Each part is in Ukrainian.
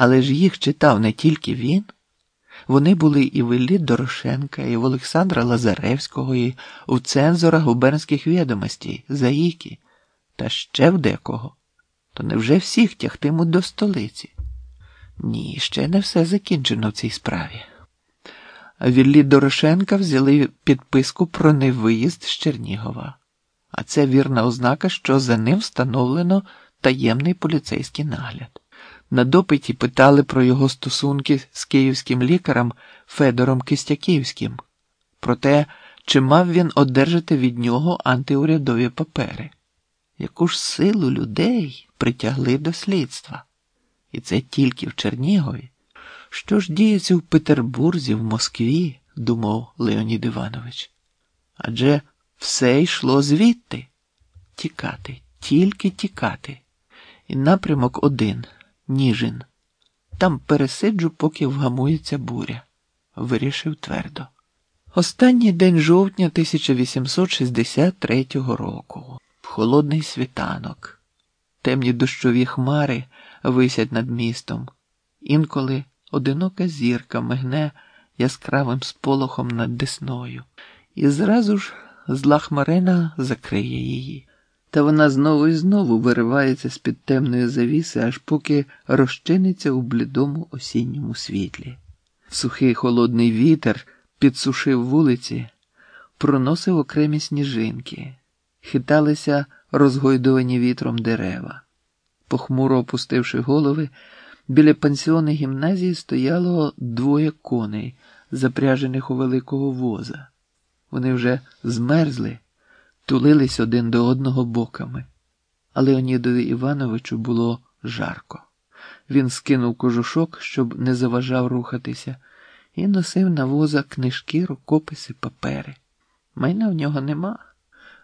Але ж їх читав не тільки він. Вони були і в Іллі Дорошенка, і в Олександра Лазаревського, і у цензора губернських відомостей, Заїки, та ще в декого. То невже всіх тягтимуть до столиці? Ні, ще не все закінчено в цій справі. А в Іллі Дорошенка взяли підписку про невиїзд з Чернігова, а це вірна ознака, що за ним встановлено таємний поліцейський нагляд. На допиті питали про його стосунки з київським лікарем Федором Кистяківським, про те, чи мав він одержати від нього антиурядові папери, яку ж силу людей притягли до слідства. І це тільки в Чернігові. Що ж діється в Петербурзі, в Москві, думав Леонід Іванович. Адже все йшло звідти тікати, тільки тікати. І напрямок один. Ніжин. Там пересиджу, поки вгамується буря, вирішив твердо. Останній день жовтня 1863 року. Холодний світанок, темні дощові хмари висять над містом. Інколи одинока зірка мигне яскравим сполохом над десною, і зразу ж зла хмарина закриє її. Та вона знову і знову виривається з під темної завіси, аж поки розчиниться у блідому осінньому світлі. Сухий холодний вітер підсушив вулиці, проносив окремі сніжинки, хиталися розгойдовані вітром дерева. Похмуро опустивши голови, біля пансіони гімназії стояло двоє коней, запряжених у великого воза. Вони вже змерзли тулились один до одного боками, а Леонідові Івановичу було жарко. Він скинув кожушок, щоб не заважав рухатися, і носив на воза книжки, рукописи, папери. Майна в нього нема.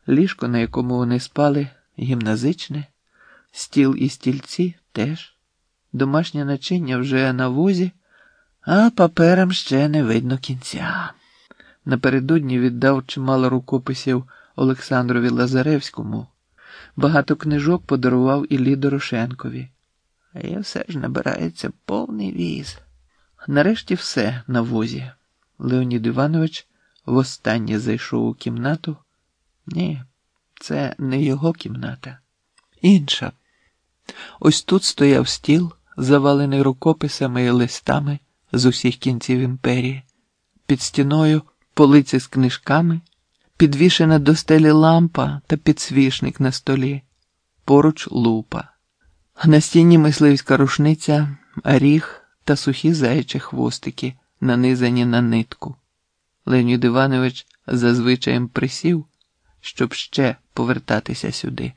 Ліжко, на якому вони спали, гімназичне, стіл і стільці теж, домашнє начиння вже на возі, а паперам ще не видно кінця. Напередодні віддав чимало рукописів. Олександрові Лазаревському, багато книжок подарував Іллі Дорошенкові. Я все ж набирається повний віз. Нарешті все на возі. Леонід Іванович востаннє зайшов у кімнату. Ні, це не його кімната. Інша. Ось тут стояв стіл, завалений рукописами і листами з усіх кінців імперії, під стіною полиці з книжками підвішена до стелі лампа та підсвічник на столі, поруч лупа, на стіні мисливська рушниця, ріг та сухі заячі хвостики, нанизані на нитку. Леонід Іванович зазвичаєм присів, щоб ще повертатися сюди.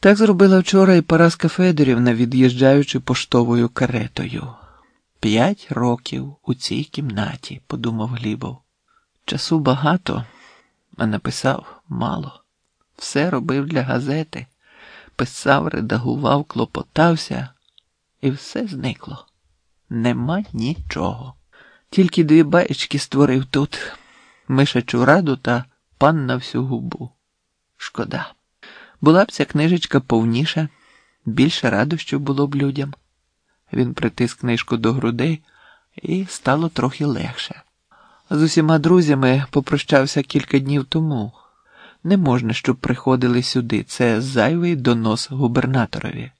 Так зробила вчора і Параска Федорівна, від'їжджаючи поштовою каретою. П'ять років у цій кімнаті, подумав Глібов. Часу багато а написав мало. Все робив для газети, писав, редагував, клопотався, і все зникло. Нема нічого. Тільки дві баєчки створив тут мишачу раду та пан на всю губу. Шкода. Була б ця книжечка повніша, більше радощів було б людям. Він притис книжку до грудей і стало трохи легше. З усіма друзями попрощався кілька днів тому. Не можна, щоб приходили сюди. Це зайвий донос губернаторові.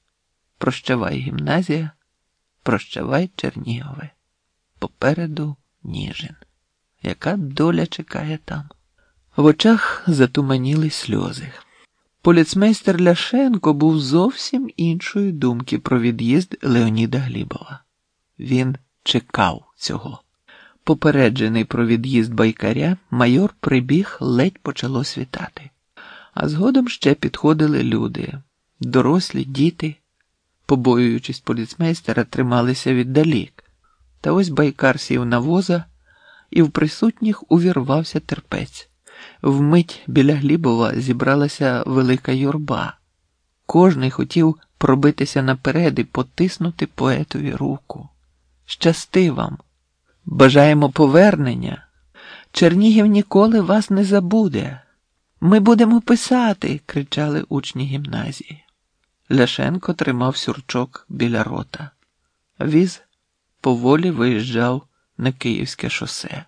Прощавай, гімназія, прощавай, Чернігове. Попереду Ніжин. Яка доля чекає там? В очах затуманіли сльози. Поліцмейстер Ляшенко був зовсім іншої думки про від'їзд Леоніда Глібова. Він чекав цього. Попереджений про від'їзд байкаря, майор прибіг, ледь почало світати. А згодом ще підходили люди, дорослі, діти, побоюючись поліцмейстера, трималися віддалік. Та ось байкар сів на воза, і в присутніх увірвався терпець. Вмить біля Глібова зібралася велика юрба. Кожний хотів пробитися наперед і потиснути поетові руку. Щасти вам! Бажаємо повернення. Чернігів ніколи вас не забуде. Ми будемо писати, кричали учні гімназії. Ляшенко тримав сюрчок біля рота. Віз поволі виїжджав на Київське шосе.